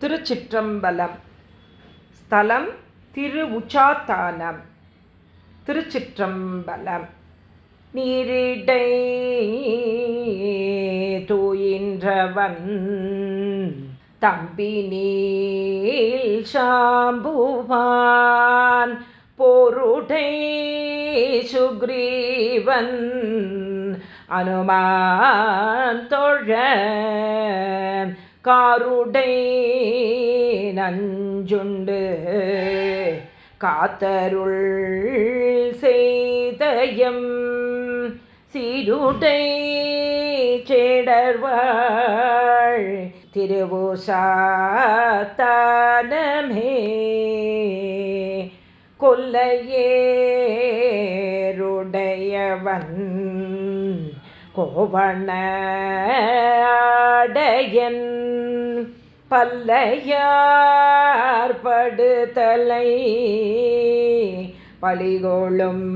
திருச்சிற்றம்பலம். ஸ்தலம் திருவுச்சாத்தானம் திருச்சிற்றம்பலம். நீரிடை தூயின்றவன். தம்பி நீல் சாம்புவான். போருடை சுக்ரீவன். அனுமான் தொழ காருடை நஞ்சுண்டு. காத்தருள் செய்தயம் சீருடை சேடர்வாள். திருவோசாத்தானமே கொல்லையேருடையவன் கோவணடையன் பல்லையார் படுதலை பலிகோளும்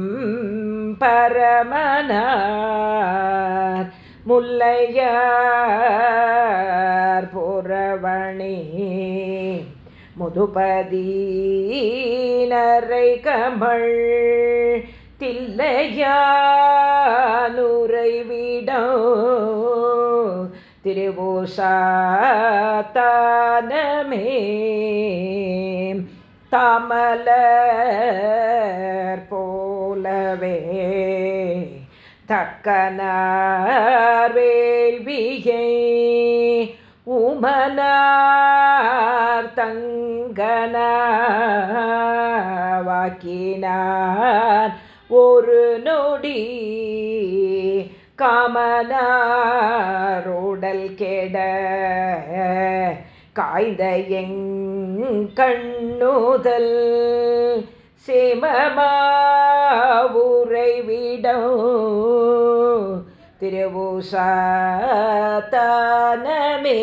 பரமனார் முல்லையார் புறவணி முதுபதி நரை கமள் தில்லையானுரைவிடம். விடோ திருவோசாத்தானமே போலவே தக்கனார் வேள்வியை உமனார் தங்கனாவாக்கினார் ஒரு நொடி காமனாரோடல் கேட காய்ந்த எங் கண்ணுதல் சிமமாவுரைவிடம் திருவூசாத்தானமே.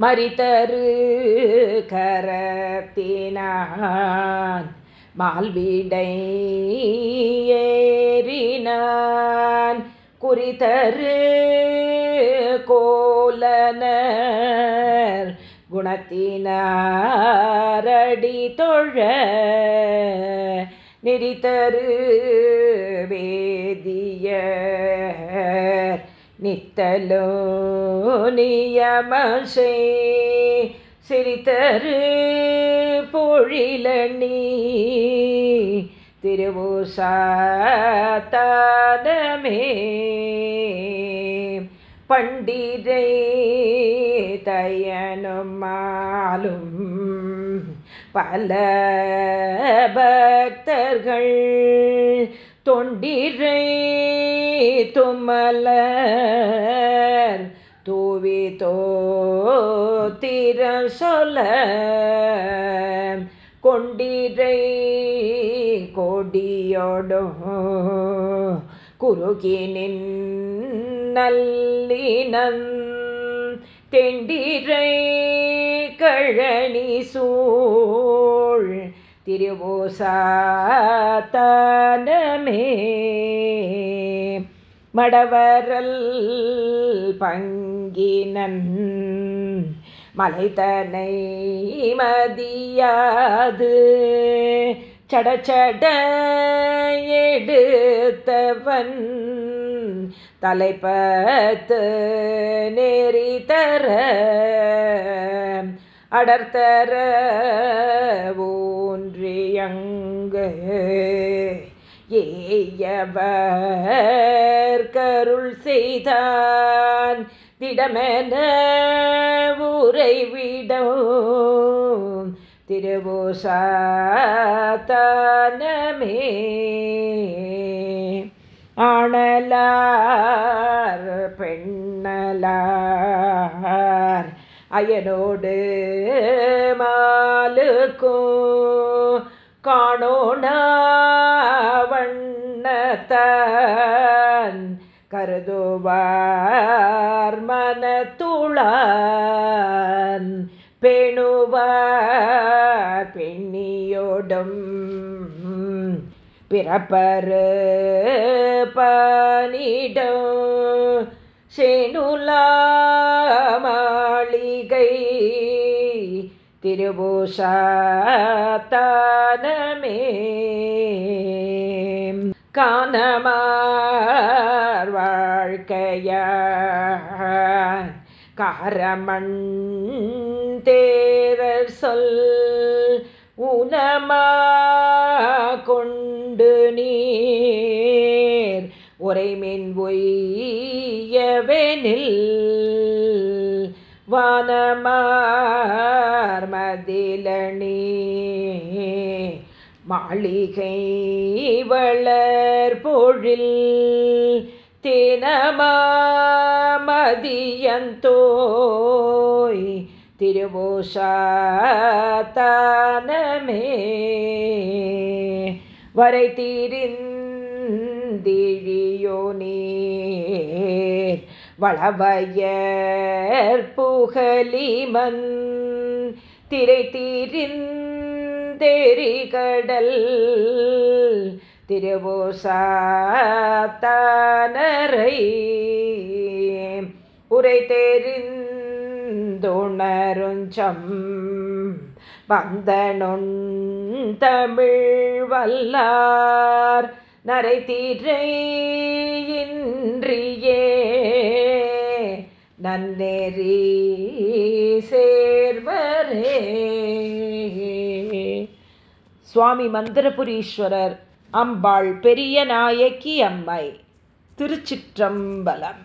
மறித்தரு கரத்தினான் மால்வீடை ஏறினான் குறித்தரு கோலனர் குணத்தினாரடி தொழ நெறித்தரு வேதிய நித்தலோ நியமசே சிரித்தரு பொழிலணி திருவோசாதமே பண்டிதை தயனும் மாலும் பல பக்தர்கள் தொண்டிரை துமலர் தூவி தோத்திர சொல்ல கொண்டிரை கொடியோடோ குறுகினின் நல்லினன் தெண்டிரை கழனி சூழ் திருவோசாத்தானமே. மடவரல் பங்கினன் மலைதனை மதியாது. சடச்சட எடுத்தவன் தலைப்பத்து நெறி தர அடர்த்தர ஊன்றியங்கு. ஏயவர் கருள் செய்தான். திடமென உறைவிடம் திருவோசாத்தானமே ஆணலார் பெண்ணலார் அயனோடு மாலுக்கும். காணோனா காணோணவண்ணத்தான் கருதுவார் மனத்துளான் பெணுவார் பெண்ணியோடும் பிறப்பரு பனிடம் செணுலாமாளி திருபூஷாத்தானமே காணமார் வாழ்க்கைய காரமண் தேரர் சொல் உனமா கொண்டு நீர். உரைமின் ஒய்யவெனில் வானமார் மதிலணி மாளிகை வளர் பொழில் தேனமாமதியந்தோய் திருவோஷாத்தானமே வரை தீரிந்திழியோ நீர் வளவயர் புகலிமன் திரை தீரின் தீரிந்தெறிகடல் திருவோசாத்தானரை உரை தெரிந்துணருஞ்சம். வந்தனொன் தமிழ் வல்லார் நரை தீரையின்றியே நன்னெறி சுவாமி மந்திரபுரீஸ்வரர் அம்பாள் பெரிய நாயக்கி அம்மை திருச்சிற்றம்பலம்.